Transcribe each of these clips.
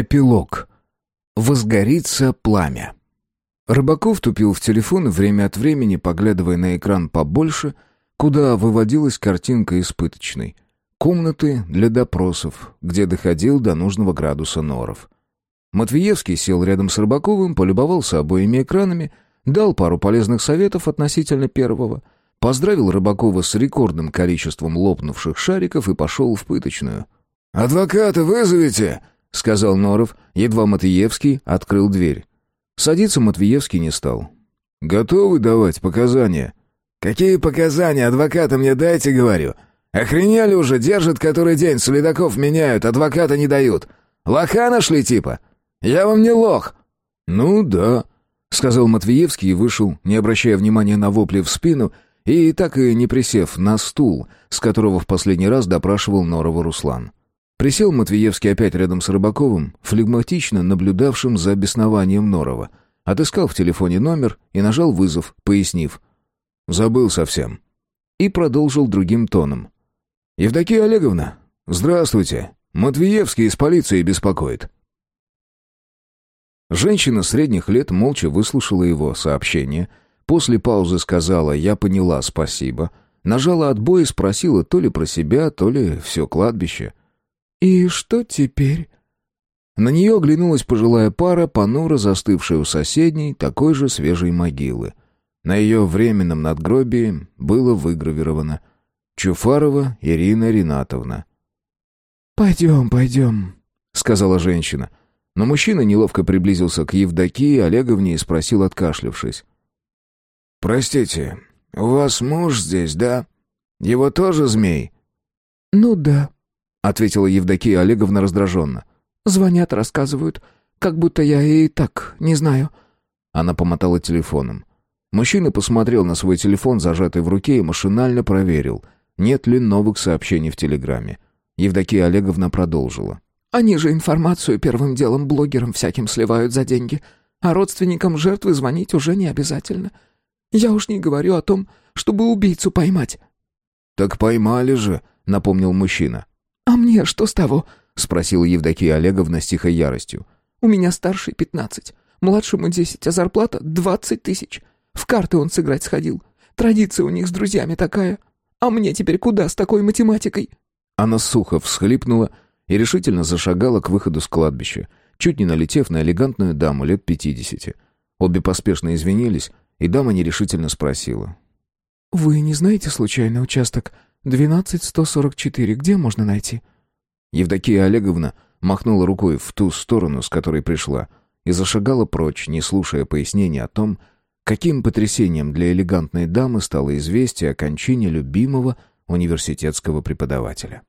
Эпилог. Возгорится пламя. Рыбаков тупил в телефон, время от времени поглядывая на экран побольше, куда выводилась картинка испыточной. Комнаты для допросов, где доходил до нужного градуса норов. Матвеевский сел рядом с Рыбаковым, полюбовался обоими экранами, дал пару полезных советов относительно первого, поздравил Рыбакова с рекордным количеством лопнувших шариков и пошел в пыточную. «Адвоката вызовите!» — сказал Норов, едва Матвеевский открыл дверь. Садиться Матвеевский не стал. «Готовы давать показания?» «Какие показания? Адвоката мне дайте, говорю. Охренели уже, держат который день, следаков меняют, адвоката не дают. Лоха нашли типа? Я вам не лох». «Ну да», — сказал Матвеевский и вышел, не обращая внимания на вопли в спину, и так и не присев на стул, с которого в последний раз допрашивал Норова Руслан. Присел Матвеевский опять рядом с Рыбаковым, флегматично наблюдавшим за беснованием Норова. Отыскал в телефоне номер и нажал вызов, пояснив. «Забыл совсем». И продолжил другим тоном. «Евдокия Олеговна, здравствуйте. Матвеевский из полиции беспокоит». Женщина средних лет молча выслушала его сообщение, после паузы сказала «Я поняла, спасибо», нажала отбой и спросила то ли про себя, то ли все кладбище. «И что теперь?» На нее оглянулась пожилая пара, понуро застывшая у соседней, такой же свежей могилы. На ее временном надгробии было выгравировано «Чуфарова Ирина Ринатовна». «Пойдем, пойдем», — сказала женщина. Но мужчина неловко приблизился к Евдокии Олеговне и спросил, откашлявшись. «Простите, у вас муж здесь, да? Его тоже змей?» «Ну да», — ответила Евдокия Олеговна раздраженно. «Звонят, рассказывают, как будто я и так не знаю». Она помотала телефоном. Мужчина посмотрел на свой телефон, зажатый в руке, и машинально проверил, нет ли новых сообщений в Телеграме. Евдокия Олеговна продолжила. «Они же информацию первым делом блогерам всяким сливают за деньги, а родственникам жертвы звонить уже не обязательно. Я уж не говорю о том, чтобы убийцу поймать». «Так поймали же», — напомнил мужчина. «А мне что с того?» — спросила Евдокия Олеговна с тихой яростью. «У меня старший пятнадцать, младшему десять, а зарплата двадцать тысяч. В карты он сыграть сходил. Традиция у них с друзьями такая. А мне теперь куда с такой математикой?» Она сухо всхлипнула и решительно зашагала к выходу с кладбища, чуть не налетев на элегантную даму лет пятидесяти. Обе поспешно извинились, и дама нерешительно спросила. «Вы не знаете случайно участок 12144, где можно найти?» Евдокия Олеговна махнула рукой в ту сторону, с которой пришла, и зашагала прочь, не слушая пояснений о том, каким потрясением для элегантной дамы стало известие о кончине любимого университетского преподавателя.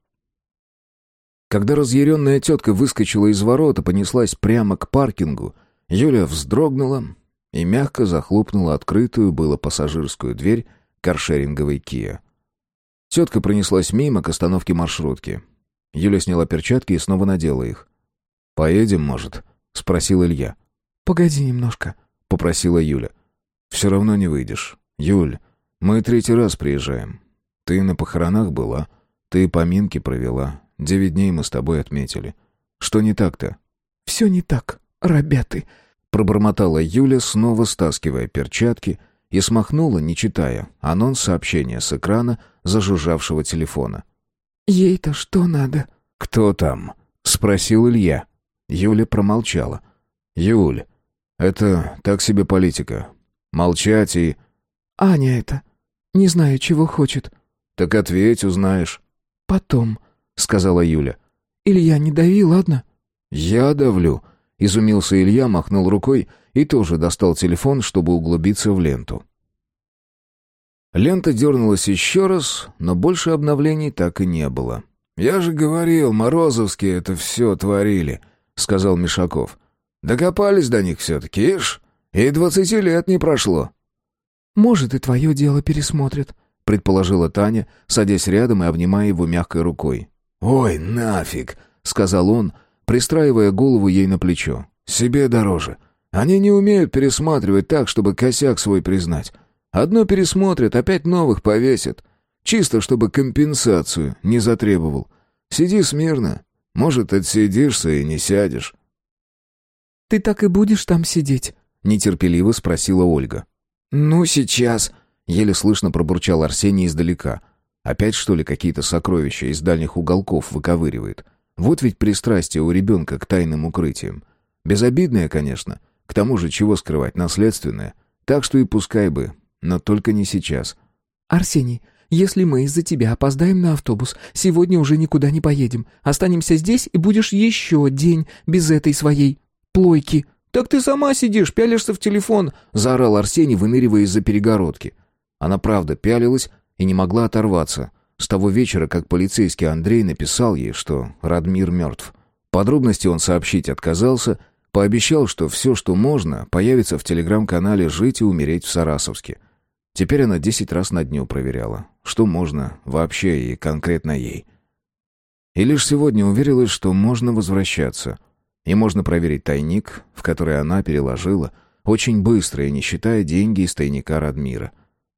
Когда разъяренная тетка выскочила из ворот и понеслась прямо к паркингу, Юля вздрогнула и мягко захлопнула открытую было пассажирскую дверь каршеринговой Киа. Тетка пронеслась мимо к остановке маршрутки. Юля сняла перчатки и снова надела их. «Поедем, может?» — спросил Илья. «Погоди немножко», — попросила Юля. «Все равно не выйдешь. Юль, мы третий раз приезжаем. Ты на похоронах была, ты поминки провела. Девять дней мы с тобой отметили. Что не так-то?» «Все не так, ребята», — пробормотала Юля, снова стаскивая перчатки и смахнула, не читая, анонс сообщения с экрана зажужжавшего телефона. «Ей-то что надо?» «Кто там?» — спросил Илья. Юля промолчала. «Юль, это так себе политика. Молчать и...» «Аня это. Не знаю, чего хочет». «Так ответь, узнаешь». «Потом», — сказала Юля. «Илья, не дави, ладно?» «Я давлю», — изумился Илья, махнул рукой и тоже достал телефон, чтобы углубиться в ленту. Лента дернулась еще раз, но больше обновлений так и не было. «Я же говорил, Морозовские это все творили», — сказал Мишаков. «Докопались до них все-таки, ишь, и двадцати лет не прошло». «Может, и твое дело пересмотрят», — предположила Таня, садясь рядом и обнимая его мягкой рукой. «Ой, нафиг», — сказал он, пристраивая голову ей на плечо. «Себе дороже. Они не умеют пересматривать так, чтобы косяк свой признать. Одно пересмотрят, опять новых повесят. Чисто, чтобы компенсацию не затребовал. Сиди смирно. Может, отсидишься и не сядешь». Ты так и будешь там сидеть?» — нетерпеливо спросила Ольга. «Ну, сейчас», — еле слышно пробурчал Арсений издалека. Опять, что ли, какие-то сокровища из дальних уголков выковыривает? Вот ведь пристрастие у ребенка к тайным укрытиям. Безобидное, конечно. К тому же, чего скрывать, наследственное. Так что и пускай бы, но только не сейчас. «Арсений, если мы из-за тебя опоздаем на автобус, сегодня уже никуда не поедем. Останемся здесь, и будешь еще день без этой своей плойки». «Так ты сама сидишь, пялишься в телефон», — заорал Арсений, выныривая из-за перегородки. Она правда пялилась и не могла оторваться. С того вечера, как полицейский Андрей написал ей, что Радмир мертв. Подробности он сообщить отказался, пообещал, что все, что можно, появится в телеграм-канале «Жить и умереть в Сарасовске». Теперь она десять раз на дню проверяла, что можно вообще и конкретно ей. И лишь сегодня уверилась, что можно возвращаться. И можно проверить тайник, в который она переложила, очень быстро и не считая деньги из тайника Радмира.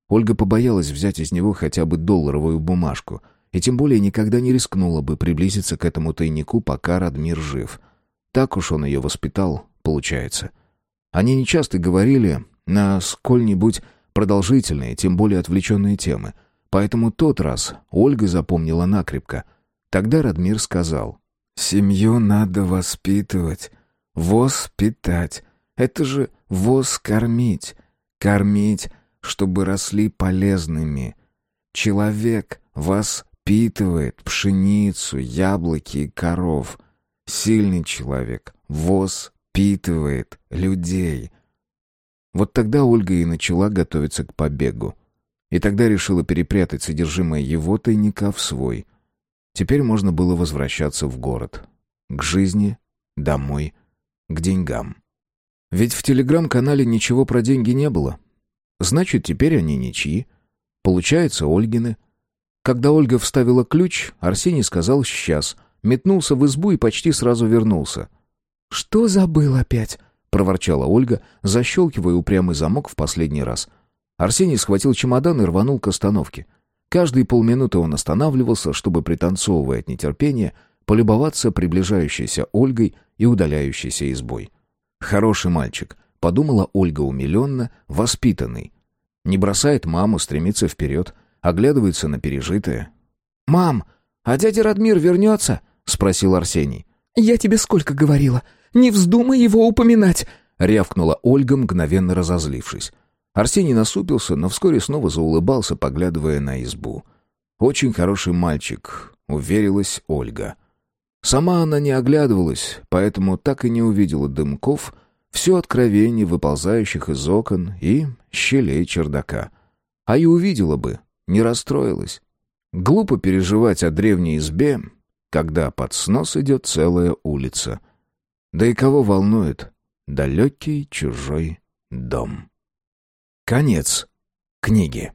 Ольга побоялась взять из него хотя бы долларовую бумажку, и тем более никогда не рискнула бы приблизиться к этому тайнику, пока Радмир жив. Так уж он ее воспитал, получается. Они нечасто говорили на сколь-нибудь продолжительные, тем более отвлеченные темы. Поэтому тот раз Ольга запомнила накрепко. Тогда Радмир сказал, «Семью надо воспитывать, воз питать. Это же воз кормить, кормить, чтобы росли полезными. Человек воспитывает пшеницу, яблоки и коров. Сильный человек воспитывает людей». Вот тогда Ольга и начала готовиться к побегу. И тогда решила перепрятать содержимое его тайника в свой. Теперь можно было возвращаться в город. К жизни, домой, к деньгам. Ведь в телеграм-канале ничего про деньги не было. Значит, теперь они ничьи. Получается, Ольгины. Когда Ольга вставила ключ, Арсений сказал «сейчас», метнулся в избу и почти сразу вернулся. «Что забыл опять?» Проворчала Ольга, защелкивая упрямый замок в последний раз. Арсений схватил чемодан и рванул к остановке. Каждые полминуты он останавливался, чтобы, пританцовывая от нетерпения, полюбоваться приближающейся Ольгой и удаляющейся избой. «Хороший мальчик», — подумала Ольга умиленно, воспитанный. Не бросает маму, стремится вперед, оглядывается на пережитое. «Мам, а дядя Радмир вернется?» — спросил Арсений. «Я тебе сколько говорила? Не вздумай его упоминать!» — рявкнула Ольга, мгновенно разозлившись. Арсений насупился, но вскоре снова заулыбался, поглядывая на избу. «Очень хороший мальчик», — уверилась Ольга. Сама она не оглядывалась, поэтому так и не увидела дымков, все откровений, выползающих из окон и щелей чердака. А и увидела бы, не расстроилась. Глупо переживать о древней избе, когда под снос идет целая улица — да и кого волнует далекий чужой дом? Конец книги.